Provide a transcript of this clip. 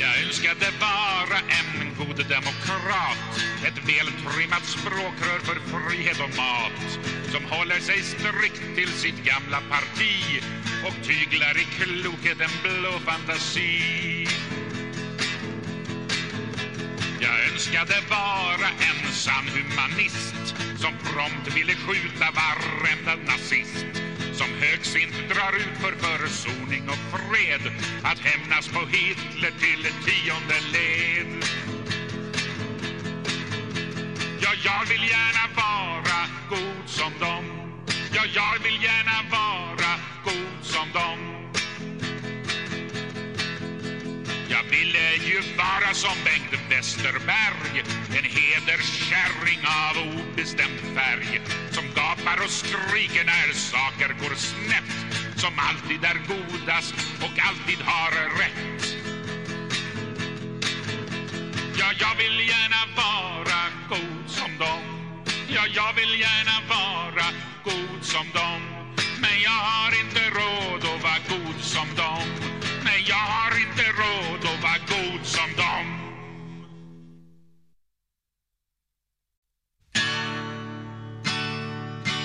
Jag önskade vara en god demokrat. Ett vältrimmat språkrör för frihet och mat Som håller sig strikt till sitt gamla parti Och tyglar i klokhet en blå fantasi. Jag önskade vara en sann humanist Som prompt ville skjuta varenda nazist Som högsint drar ut för försoning och fred Att hämnas på Hitler till Ja, jag vill gärna vara god som dem. Jag ville ju vara som Bengt Westerberg En hederskärring av obestämd färg Som gapar och skriker när saker går snett Som alltid är godast och alltid har rätt. Ja, jag vill gärna vara god som dem. Ja, jag vill gärna som dem. Men jag har inte råd att vara god som dem.